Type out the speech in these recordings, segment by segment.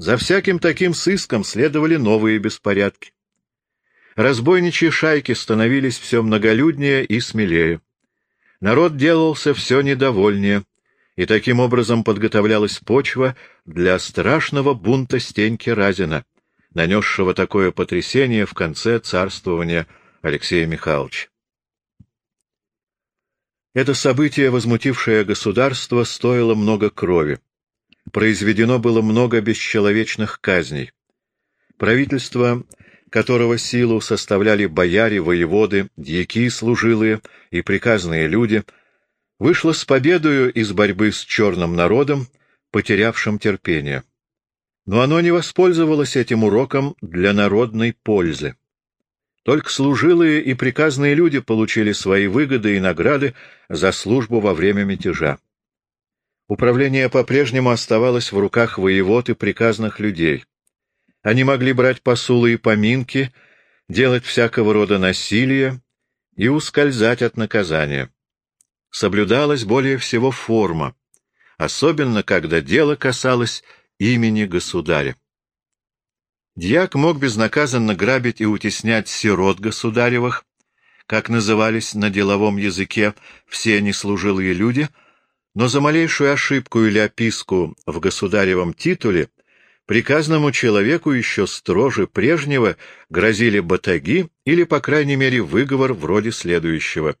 За всяким таким сыском следовали новые беспорядки. Разбойничьи шайки становились все многолюднее и смелее. Народ делался все недовольнее, и таким образом подготовлялась почва для страшного бунта Стеньки Разина, нанесшего такое потрясение в конце царствования Алексея Михайловича. Это событие, возмутившее государство, стоило много крови. Произведено было много бесчеловечных казней. Правительство которого силу составляли бояре, воеводы, дьяки служилые и приказные люди, вышло с победою из борьбы с черным народом, потерявшим терпение. Но оно не воспользовалось этим уроком для народной пользы. Только служилые и приказные люди получили свои выгоды и награды за службу во время мятежа. Управление по-прежнему оставалось в руках воевод и приказных людей. Они могли брать посулы и поминки, делать всякого рода насилие и ускользать от наказания. Соблюдалась более всего форма, особенно когда дело касалось имени государя. Дьяк мог безнаказанно грабить и утеснять сирот государевых, как назывались на деловом языке все неслужилые люди, но за малейшую ошибку или описку в государевом титуле приказному человеку еще строже прежнего грозили батаги или, по крайней мере, выговор вроде следующего.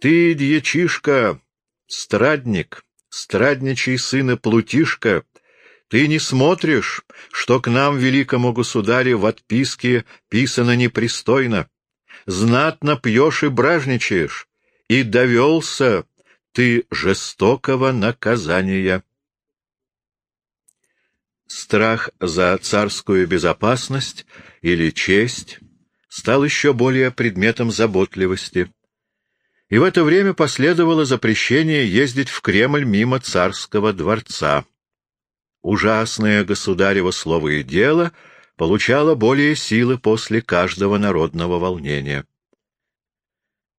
«Ты, дьячишка, страдник, страдничий сына Плутишка, ты не смотришь, что к нам, великому государю, в отписке писано непристойно. Знатно пьешь и бражничаешь, и довелся ты жестокого наказания». Страх за царскую безопасность или честь стал еще более предметом заботливости. И в это время последовало запрещение ездить в Кремль мимо царского дворца. Ужасное государево слово и дело получало более силы после каждого народного волнения.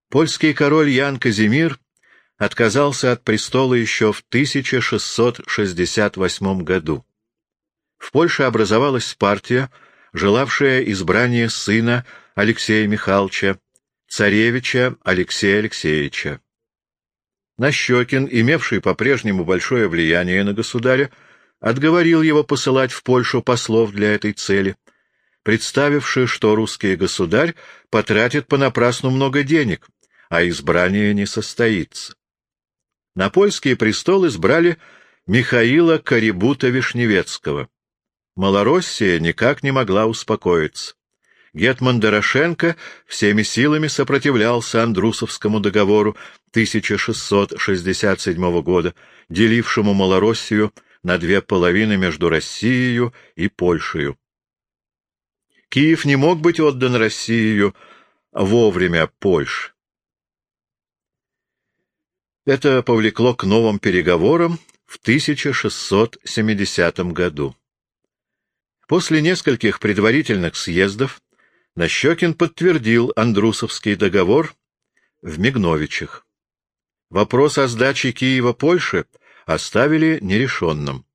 Польский король Ян Казимир отказался от престола еще в 1668 году. В Польше образовалась партия, желавшая избрания сына Алексея Михайловича, царевича Алексея Алексеевича. Нащекин, имевший по-прежнему большое влияние на государя, отговорил его посылать в Польшу послов для этой цели, представивший, что русский государь потратит понапрасну много денег, а избрание не состоится. На польский престол избрали Михаила Карибута-Вишневецкого. Малороссия никак не могла успокоиться. Гетман Дорошенко всеми силами сопротивлялся Андрусовскому договору 1667 года, делившему Малороссию на две половины между Россией и Польшей. Киев не мог быть отдан России вовремя Польши. Это повлекло к новым переговорам в 1670 году. После нескольких предварительных съездов Нащекин подтвердил Андрусовский договор в Мигновичах. Вопрос о сдаче Киева Польше оставили нерешенным.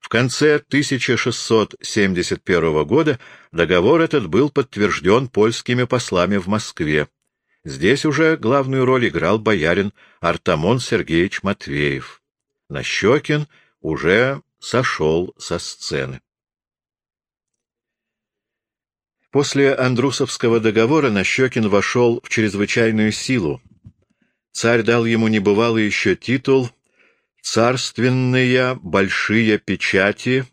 В конце 1671 года договор этот был подтвержден польскими послами в Москве. Здесь уже главную роль играл боярин Артамон Сергеевич Матвеев. Нащекин уже сошел со сцены. После Андрусовского договора Нащекин вошел в чрезвычайную силу. Царь дал ему небывалый еще титул «Царственные большие печати»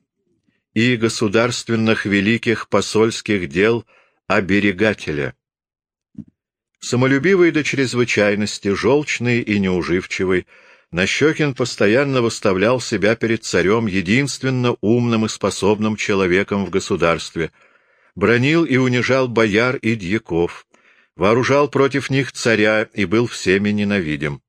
и государственных великих посольских дел оберегателя. Самолюбивый до чрезвычайности, желчный и неуживчивый, Нащекин постоянно выставлял себя перед царем единственно умным и способным человеком в государстве — бронил и унижал бояр и дьяков, вооружал против них царя и был всеми ненавидим.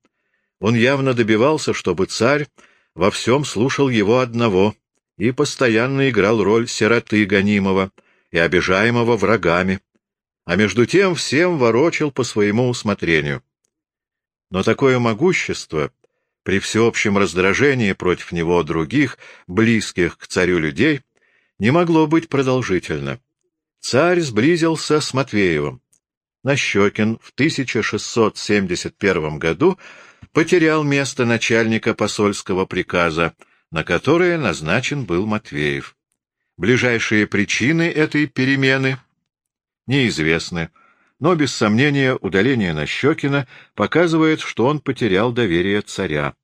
Он явно добивался, чтобы царь во всем слушал его одного и постоянно играл роль сироты гонимого и обижаемого врагами, а между тем всем ворочил по своему усмотрению. Но такое могущество при всеобщем раздражении против него других, близких к царю людей, не могло быть продолжительно. Царь сблизился с Матвеевым. Нащекин в 1671 году потерял место начальника посольского приказа, на которое назначен был Матвеев. Ближайшие причины этой перемены неизвестны, но без сомнения удаление Нащекина показывает, что он потерял доверие царя.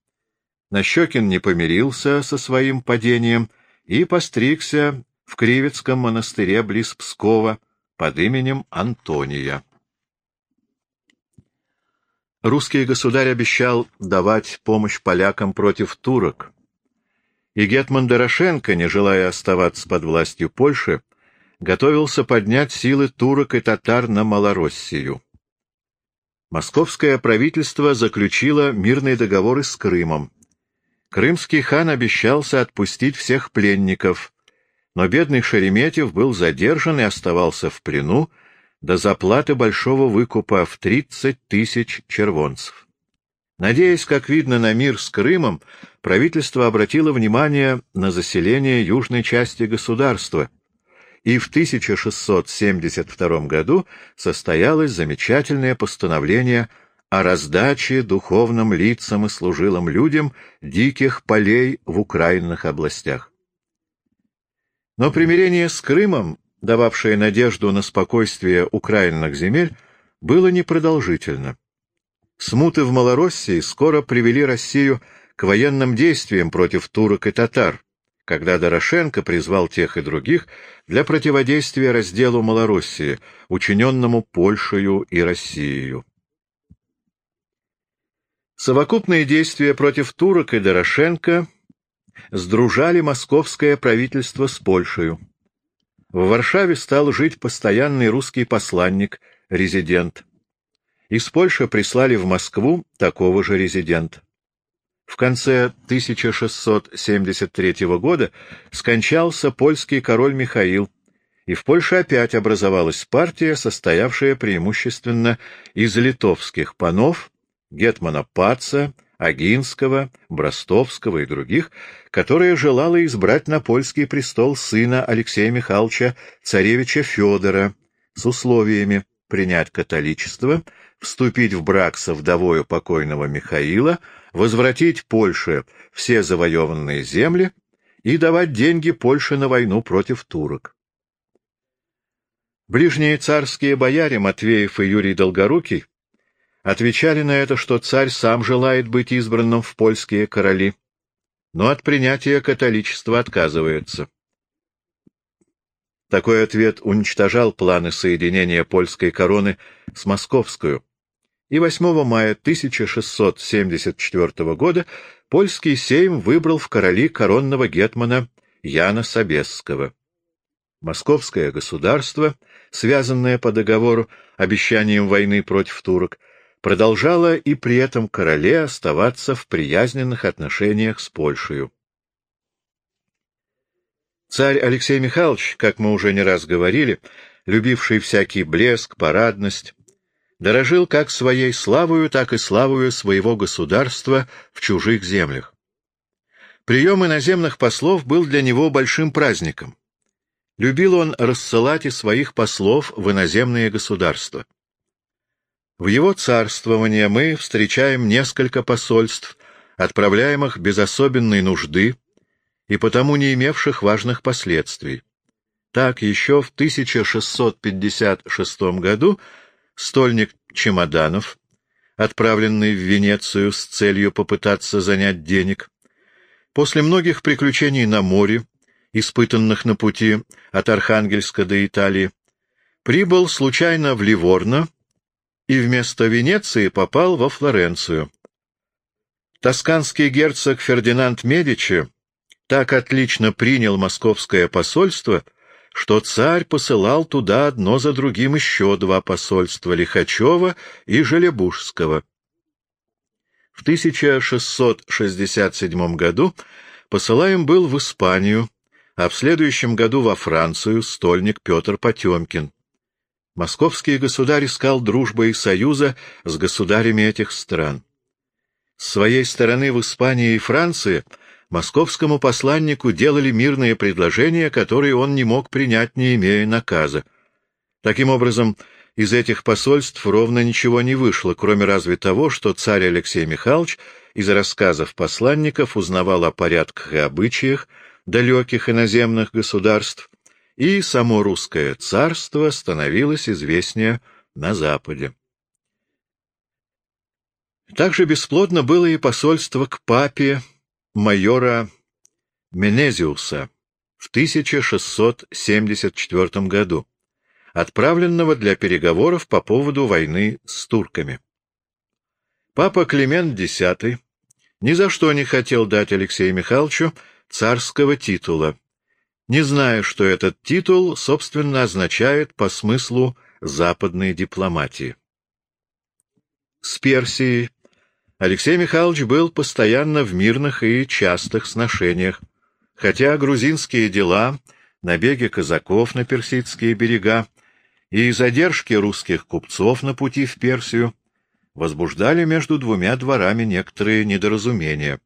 Нащекин не помирился со своим падением и постригся в Кривецком монастыре близ Пскова под именем Антония. Русский государь обещал давать помощь полякам против турок, и Гетман Дорошенко, не желая оставаться под властью Польши, готовился поднять силы турок и татар на Малороссию. Московское правительство заключило мирные договоры с Крымом. Крымский хан обещался отпустить всех пленников, но бедный Шереметьев был задержан и оставался в плену до заплаты большого выкупа в 30 тысяч червонцев. Надеясь, как видно, на мир с Крымом, правительство обратило внимание на заселение южной части государства, и в 1672 году состоялось замечательное постановление о раздаче духовным лицам и служилым людям диких полей в украинных областях. Но примирение с Крымом дававшее надежду на спокойствие украинных земель, было непродолжительно. Смуты в Малороссии скоро привели Россию к военным действиям против турок и татар, когда Дорошенко призвал тех и других для противодействия разделу Малороссии, учиненному Польшею и Россией. Совокупные действия против турок и Дорошенко сдружали московское правительство с Польшей. В Варшаве стал жить постоянный русский посланник, резидент. Из Польши прислали в Москву такого же резидента. В конце 1673 года скончался польский король Михаил, и в Польше опять образовалась партия, состоявшая преимущественно из литовских панов, гетмана Паца, Агинского, Бростовского и других, которая желала избрать на польский престол сына Алексея Михайловича, царевича Федора, с условиями принять католичество, вступить в брак со вдовою покойного Михаила, возвратить Польше все завоеванные земли и давать деньги Польше на войну против турок. Ближние царские бояре Матвеев и Юрий Долгорукий отвечали на это, что царь сам желает быть избранным в польские короли, но от принятия католичества отказывается. Такой ответ уничтожал планы соединения польской короны с московскую, и 8 мая 1674 года польский сейм выбрал в короли коронного гетмана Яна Собесского. Московское государство, связанное по договору обещанием войны против турок, продолжала и при этом короле оставаться в приязненных отношениях с Польшей. Царь Алексей Михайлович, как мы уже не раз говорили, любивший всякий блеск, парадность, дорожил как своей славою, так и славою своего государства в чужих землях. Прием иноземных послов был для него большим праздником. Любил он рассылать и своих послов в иноземные государства. В его царствование мы встречаем несколько посольств, отправляемых без особенной нужды и потому не имевших важных последствий. Так еще в 1656 году стольник чемоданов, отправленный в Венецию с целью попытаться занять денег, после многих приключений на море, испытанных на пути от Архангельска до Италии, прибыл случайно в Ливорно, и вместо Венеции попал во Флоренцию. Тосканский герцог Фердинанд Медичи так отлично принял московское посольство, что царь посылал туда одно за другим еще два посольства — Лихачева и Желебужского. В 1667 году посылаем был в Испанию, а в следующем году во Францию стольник Петр Потемкин. Московский государь искал дружбы и союза с государями этих стран. С своей стороны в Испании и Франции Московскому посланнику делали мирные предложения, которые он не мог принять, не имея наказа. Таким образом, из этих посольств ровно ничего не вышло, кроме разве того, что царь Алексей Михайлович из рассказов посланников узнавал о порядках и обычаях далеких иноземных государств, и само русское царство становилось известнее на Западе. Также бесплодно было и посольство к папе майора Менезиуса в 1674 году, отправленного для переговоров по поводу войны с турками. Папа Климент X ни за что не хотел дать Алексею Михайловичу царского титула, не зная, что этот титул, собственно, означает по смыслу западной дипломатии. С Персией Алексей Михайлович был постоянно в мирных и частых сношениях, хотя грузинские дела, набеги казаков на персидские берега и задержки русских купцов на пути в Персию возбуждали между двумя дворами некоторые недоразумения.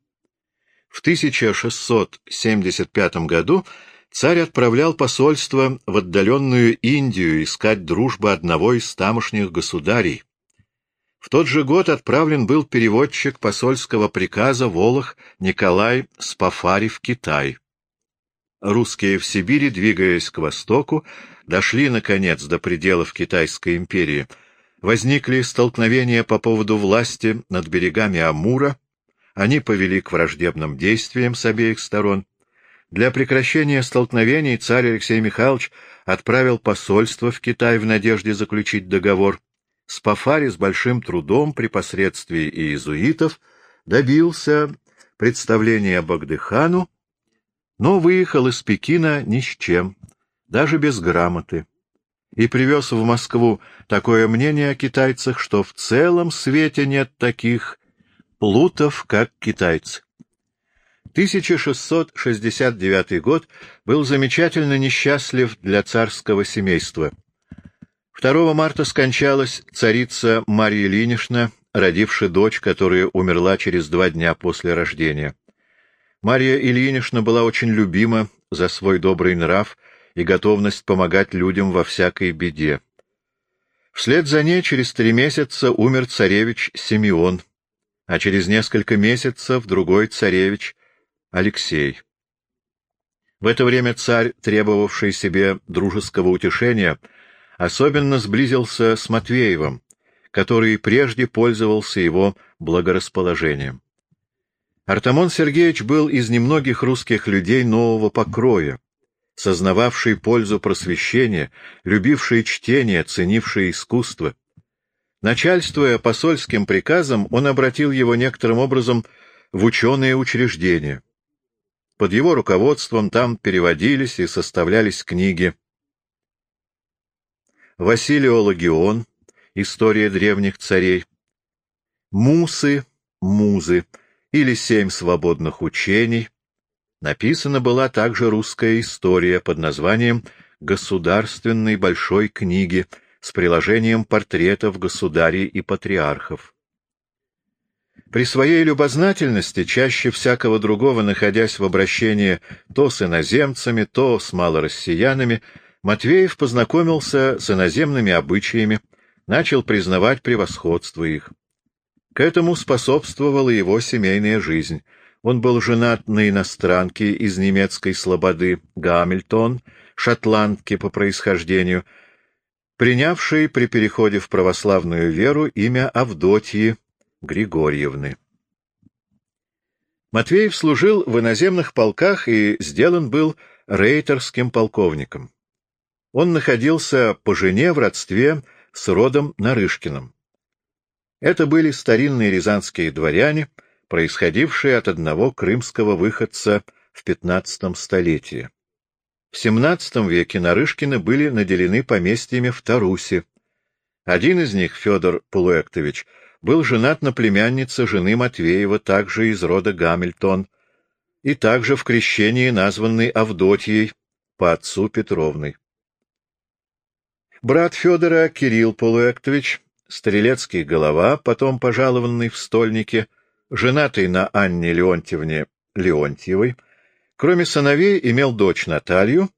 В 1675 году царь отправлял посольство в отдаленную Индию искать дружбы одного из тамошних государей, в тот же год отправлен был переводчик посольского приказа Волох Николай Спафари в Китай. Русские в Сибири, двигаясь к востоку, дошли, наконец, до пределов Китайской империи. Возникли столкновения по поводу власти над берегами Амура, они повели к враждебным действиям с обеих сторон. Для прекращения столкновений царь Алексей Михайлович отправил посольство в Китай в надежде заключить договор. Спафари с большим трудом при посредстве иезуитов добился представления Багдыхану, но выехал из Пекина ни с чем, даже без грамоты, и привез в Москву такое мнение о китайцах, что в целом свете нет таких плутов, как китайцы. 1669 год был замечательно несчастлив для царского семейства. 2 марта скончалась царица Марья Ильинична, родившая дочь, которая умерла через два дня после рождения. Марья Ильинична была очень любима за свой добрый нрав и готовность помогать людям во всякой беде. Вслед за ней через три месяца умер царевич Симеон, а через несколько месяцев другой царевич Алексей. В это время царь, требовавший себе дружеского утешения, — особенно сблизился с Матвеевым, который прежде пользовался его благорасположением. Артамон Сергеевич был из немногих русских людей нового покроя, сознававший пользу просвещения, любивший чтение, ценивший искусство. Начальствуя посольским приказом, он обратил его некоторым образом в ученые учреждения. Под его руководством там переводились и составлялись книги Василио Лагион, История древних царей, Мусы, Музы или Семь свободных учений. Написана была также русская история под названием «Государственной большой книги» с приложением портретов государей и патриархов. При своей любознательности, чаще всякого другого находясь в обращении то с иноземцами, то с малороссиянами, Матвеев познакомился с иноземными обычаями, начал признавать превосходство их. К этому способствовала его семейная жизнь. Он был женат на иностранке из немецкой слободы Гамильтон, шотландке по происхождению, принявшей при переходе в православную веру имя Авдотьи Григорьевны. Матвеев служил в иноземных полках и сделан был рейтерским полковником он находился по жене в родстве с родом Нарышкиным. Это были старинные рязанские дворяне, происходившие от одного крымского выходца в XV столетии. В XVII веке Нарышкины были наделены поместьями в Тарусе. Один из них, Федор Полуэктович, был женат на племяннице жены Матвеева, также из рода Гамильтон, и также в крещении названной Авдотьей по отцу Петровной. Брат Федора, Кирилл Полуэктович, стрелецкий голова, потом пожалованный в стольнике, женатый на Анне Леонтьевне Леонтьевой, кроме сыновей, имел дочь Наталью,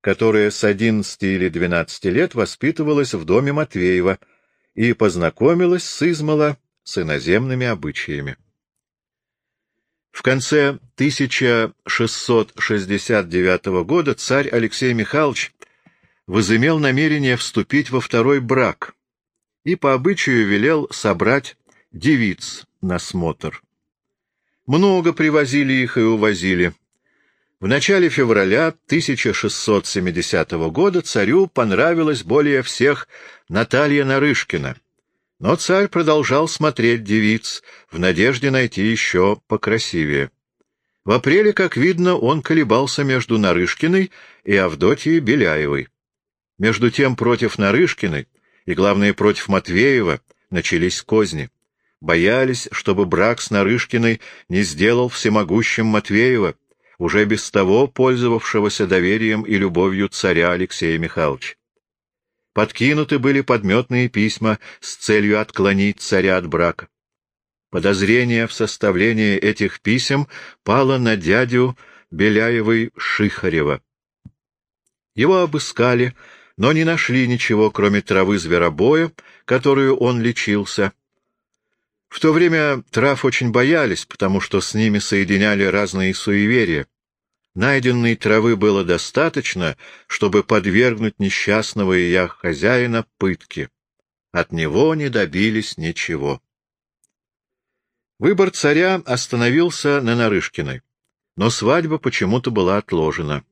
которая с 11 или 12 лет воспитывалась в доме Матвеева и познакомилась с измала с иноземными обычаями. В конце 1669 года царь Алексей Михайлович возымел намерение вступить во второй брак и по обычаю велел собрать девиц на смотр. Много привозили их и увозили. В начале февраля 1670 года царю понравилась более всех Наталья Нарышкина, но царь продолжал смотреть девиц в надежде найти еще покрасивее. В апреле, как видно, он колебался между Нарышкиной и Авдотьей Беляевой. Между тем против Нарышкиной и, главное, против Матвеева начались козни боялись, чтобы брак с Нарышкиной не сделал всемогущим Матвеева, уже без того пользовавшегося доверием и любовью царя Алексея Михайловича. Подкинуты были подметные письма с целью отклонить царя от брака. Подозрение в составлении этих писем пало на дядю Беляевой Шихарева. Его обыскали, но не нашли ничего, кроме травы зверобоя, которую он лечился, в то время трав очень боялись, потому что с ними соединяли разные суеверия. Найденной травы было достаточно, чтобы подвергнуть несчастного ее хозяина пытке. От него не добились ничего. Выбор царя остановился на Нарышкиной, но свадьба почему-то была отложена.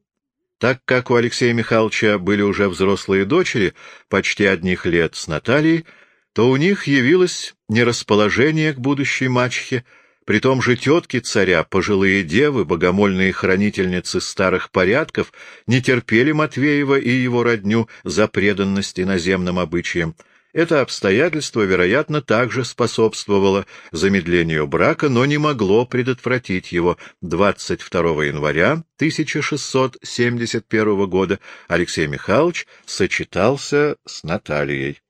Так как у Алексея Михайловича были уже взрослые дочери, почти одних лет с Натальей, то у них явилось нерасположение к будущей мачехе, при том же тетки царя, пожилые девы, богомольные хранительницы старых порядков, не терпели Матвеева и его родню за преданность иноземным обычаям. Это обстоятельство, вероятно, также способствовало замедлению брака, но не могло предотвратить его. 22 января 1671 года Алексей Михайлович сочетался с Натальей.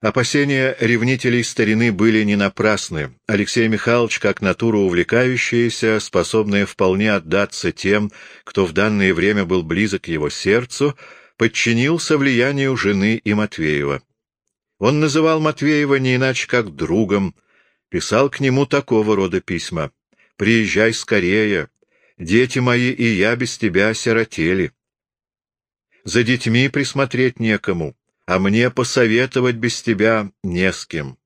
Опасения ревнителей старины были не напрасны. Алексей Михайлович, как натура увлекающаяся, способная вполне отдаться тем, кто в данное время был близок его сердцу, подчинился влиянию жены и Матвеева. Он называл Матвеева не иначе как другом, писал к нему такого рода письма. «Приезжай скорее, дети мои и я без тебя осиротели. За детьми присмотреть некому» а мне посоветовать без тебя не с кем.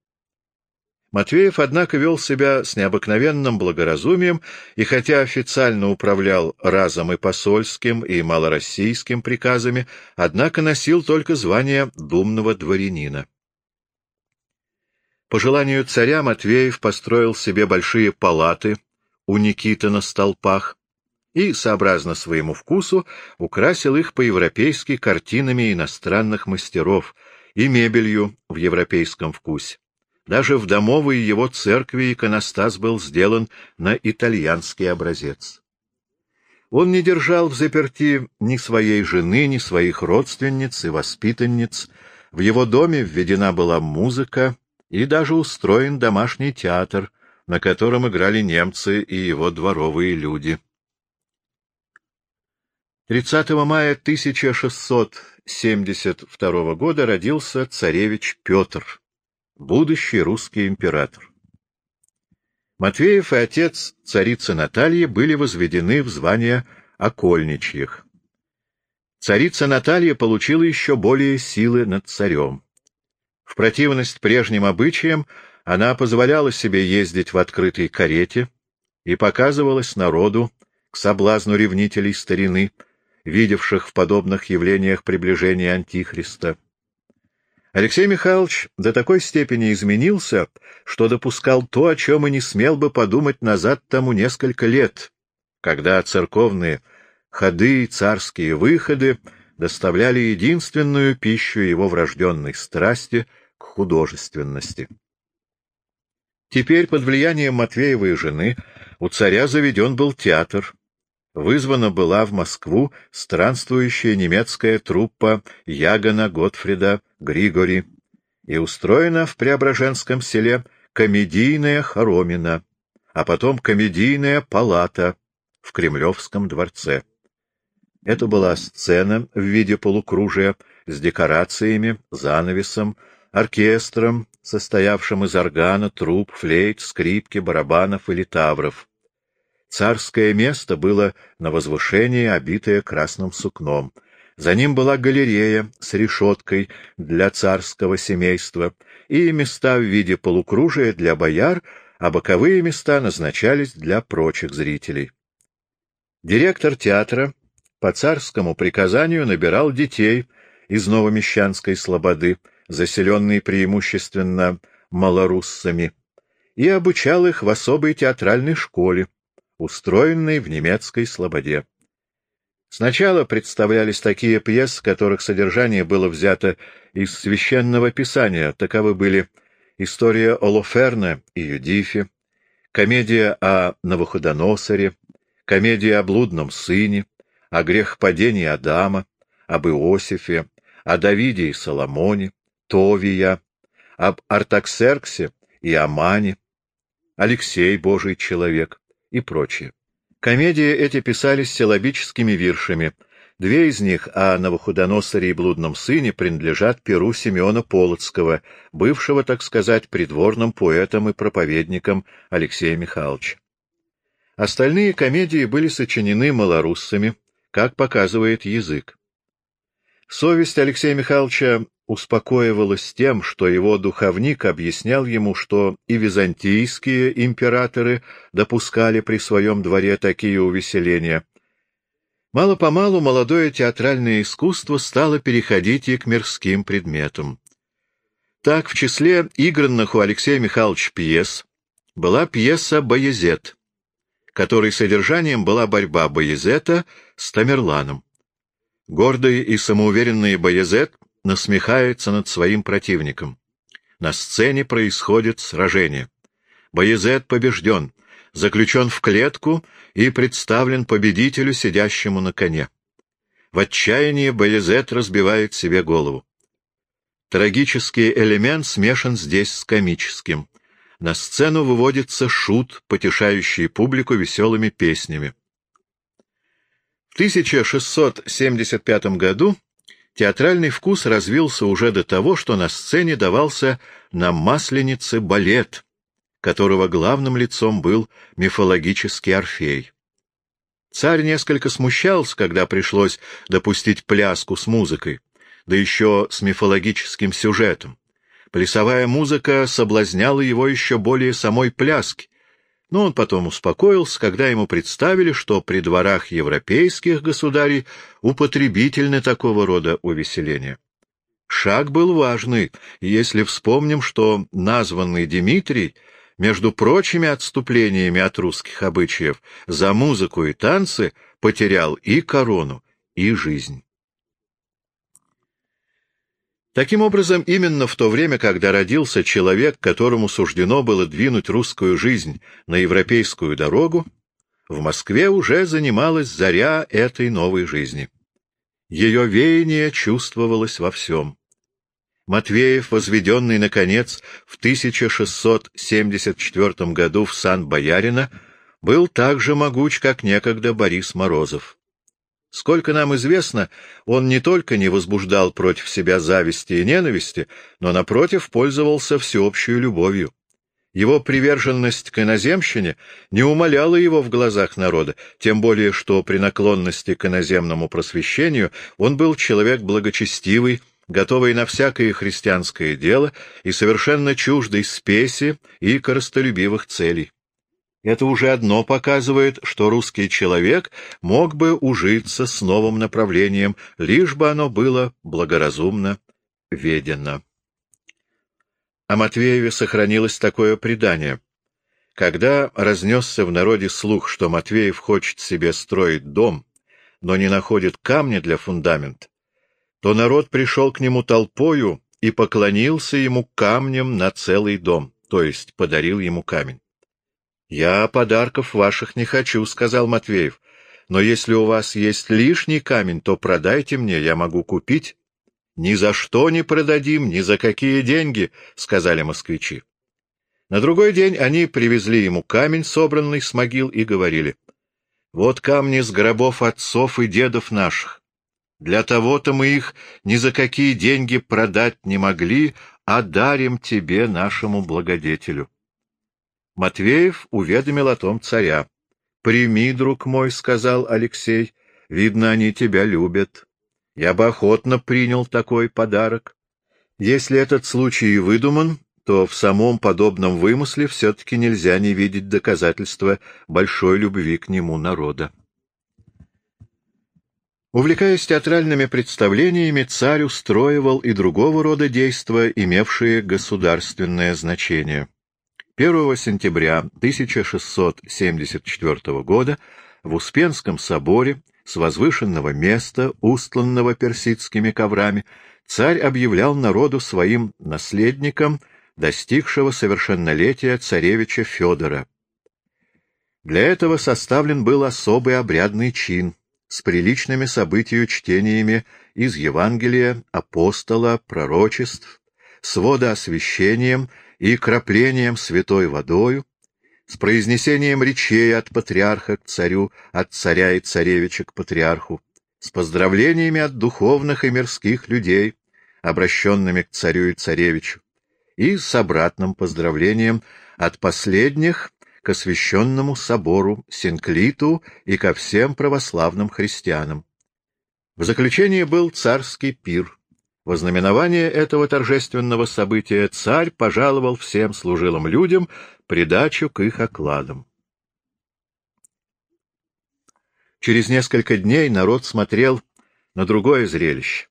Матвеев, однако, вел себя с необыкновенным благоразумием и, хотя официально управлял разом и посольским, и малороссийским приказами, однако носил только звание думного дворянина. По желанию царя Матвеев построил себе большие палаты у Никиты на столпах, и, сообразно своему вкусу, украсил их по-европейски картинами иностранных мастеров и мебелью в европейском вкусе. Даже в домовой его церкви иконостас был сделан на итальянский образец. Он не держал в заперти ни своей жены, ни своих родственниц и воспитанниц. В его доме введена была музыка и даже устроен домашний театр, на котором играли немцы и его дворовые люди. 30 мая 1672 года родился царевич Петр, будущий русский император. Матвеев и отец царицы Натальи были возведены в звание окольничьих. Царица Наталья получила еще более силы над царем. В противность прежним обычаям она позволяла себе ездить в открытой карете и показывалась народу к соблазну ревнителей старины, видевших в подобных явлениях приближение Антихриста. Алексей Михайлович до такой степени изменился, что допускал то, о чем и не смел бы подумать назад тому несколько лет, когда церковные ходы и царские выходы доставляли единственную пищу его врожденной страсти к художественности. Теперь под влиянием Матвеевой жены у царя заведен был театр, вызвана была в Москву странствующая немецкая труппа Ягона Готфрида Григори и устроена в Преображенском селе комедийная хоромина, а потом комедийная палата в Кремлевском дворце. Это была сцена в виде полукружия с декорациями, занавесом, оркестром, состоявшим из органа, труб, флейт, скрипки, барабанов и литавров. Царское место было на возвышении, обитое красным сукном. За ним была галерея с решеткой для царского семейства и места в виде полукружия для бояр, а боковые места назначались для прочих зрителей. Директор театра по царскому приказанию набирал детей из Новомещанской слободы, заселенной преимущественно малоруссами, и обучал их в особой театральной школе, устроенной в немецкой слободе. Сначала представлялись такие пьесы, которых содержание было взято из священного писания. Таковы были «История Олоферна и Юдифи», комедия о Навуходоносоре, комедия о блудном сыне, о грехопадении Адама, об Иосифе, о Давиде и Соломоне, Товия, об Артаксерксе и Амане, Алексей, Божий человек и прочее. Комедии эти писались силабическими виршами. Две из них о Новохудоносоре и блудном сыне принадлежат перу Симеона Полоцкого, бывшего, так сказать, придворным поэтом и проповедником Алексея Михайловича. Остальные комедии были сочинены малоруссами, как показывает язык. Совесть Алексея Михайловича успокоивалась тем, что его духовник объяснял ему, что и византийские императоры допускали при своем дворе такие увеселения. Мало-помалу молодое театральное искусство стало переходить и к мирским предметам. Так, в числе игранных у Алексея Михайловича пьес была пьеса «Боязет», которой содержанием была борьба Боязета с Тамерланом. Гордый и самоуверенный Боязет насмехается над своим противником. На сцене происходит сражение. Боязет побежден, заключен в клетку и представлен победителю, сидящему на коне. В отчаянии Боязет разбивает себе голову. Трагический элемент смешан здесь с комическим. На сцену выводится шут, потешающий публику веселыми песнями. В 1675 году театральный вкус развился уже до того, что на сцене давался на Масленице балет, которого главным лицом был мифологический Орфей. Царь несколько смущался, когда пришлось допустить пляску с музыкой, да еще с мифологическим сюжетом. Плясовая музыка соблазняла его еще более самой пляски, но он потом успокоился, когда ему представили, что при дворах европейских государей употребительны такого рода увеселения. Шаг был важный, если вспомним, что названный Дмитрий, между прочими отступлениями от русских обычаев, за музыку и танцы потерял и корону, и жизнь. Таким образом, именно в то время, когда родился человек, которому суждено было двинуть русскую жизнь на европейскую дорогу, в Москве уже занималась заря этой новой жизни. Ее веяние чувствовалось во всем. Матвеев, возведенный, наконец, в 1674 году в сан Боярина, был так же могуч, как некогда Борис Морозов. Сколько нам известно, он не только не возбуждал против себя зависти и ненависти, но, напротив, пользовался всеобщей любовью. Его приверженность к иноземщине не умаляла его в глазах народа, тем более что при наклонности к иноземному просвещению он был человек благочестивый, готовый на всякое христианское дело и совершенно чуждый спеси и коростолюбивых целей. Это уже одно показывает, что русский человек мог бы ужиться с новым направлением, лишь бы оно было благоразумно ведено. О Матвееве сохранилось такое предание. Когда разнесся в народе слух, что Матвеев хочет себе строить дом, но не находит камня для фундамента, то народ пришел к нему толпою и поклонился ему камнем на целый дом, то есть подарил ему камень. «Я подарков ваших не хочу», — сказал Матвеев. «Но если у вас есть лишний камень, то продайте мне, я могу купить». «Ни за что не продадим, ни за какие деньги», — сказали москвичи. На другой день они привезли ему камень, собранный с могил, и говорили, «Вот камни с гробов отцов и дедов наших. Для того-то мы их ни за какие деньги продать не могли, а дарим тебе, нашему благодетелю». Матвеев уведомил о том царя. «Прими, друг мой», — сказал Алексей, — «видно, они тебя любят. Я бы охотно принял такой подарок. Если этот случай выдуман, то в самом подобном вымысле все-таки нельзя не видеть доказательства большой любви к нему народа. Увлекаясь театральными представлениями, царь устроивал и другого рода действия, имевшие государственное значение. 1 сентября 1674 года в Успенском соборе с возвышенного места, устланного персидскими коврами, царь объявлял народу своим наследником достигшего совершеннолетия царевича Федора. Для этого составлен был особый обрядный чин с приличными событию чтениями из Евангелия, апостола, пророчеств, свода освящением и краплением святой водою, с произнесением речей от патриарха к царю, от царя и царевича к патриарху, с поздравлениями от духовных и мирских людей, обращенными к царю и царевичу, и с обратным поздравлением от последних к освященному собору Синклиту и ко всем православным христианам. В заключение был царский пир. Во знаменование этого торжественного события царь пожаловал всем служилым людям придачу к их окладам. Через несколько дней народ смотрел на другое зрелище.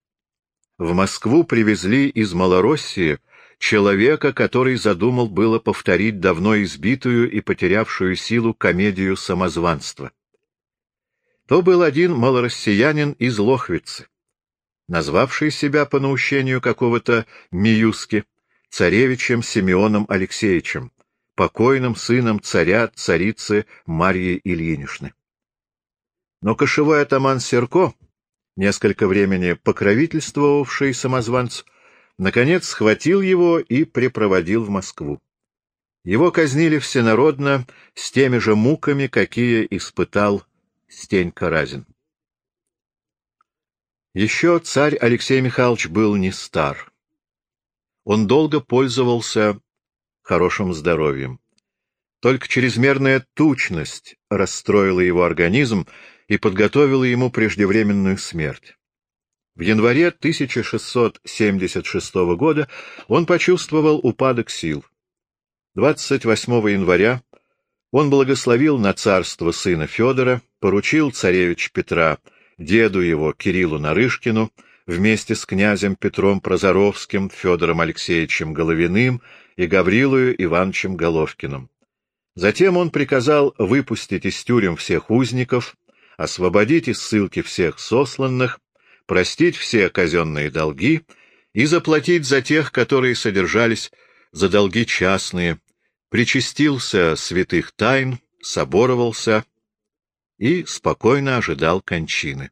В Москву привезли из Малороссии человека, который задумал было повторить давно избитую и потерявшую силу комедию самозванства. То был один малороссиянин из Лохвицы, назвавший себя по наущению какого-то Миюски царевичем Симеоном Алексеевичем, покойным сыном царя, царицы Марьи Ильинишны. Но кошевой атаман Серко, несколько времени покровительствовавший самозванцу, наконец схватил его и припроводил в Москву. Его казнили всенародно с теми же муками, какие испытал Стенька Разин. Еще царь Алексей Михайлович был не стар. Он долго пользовался хорошим здоровьем. Только чрезмерная тучность расстроила его организм и подготовила ему преждевременную смерть. В январе 1676 года он почувствовал упадок сил. 28 января он благословил на царство сына Федора, поручил царевич Петра, деду его Кириллу Нарышкину, вместе с князем Петром Прозоровским, Федором Алексеевичем Головиным и Гаврилою Ивановичем Головкиным. Затем он приказал выпустить из тюрем всех узников, освободить из ссылки всех сосланных, простить все казенные долги и заплатить за тех, которые содержались за долги частные, причастился святых тайн, соборовался и спокойно ожидал кончины.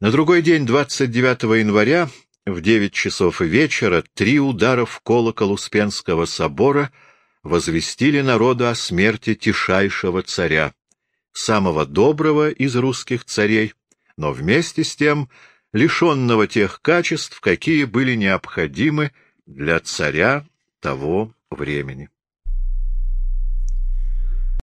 На другой день, 29 января, в девять часов вечера, три удара в колокол Успенского собора возвестили народу о смерти тишайшего царя, самого доброго из русских царей, но вместе с тем лишенного тех качеств, какие были необходимы для царя того времени.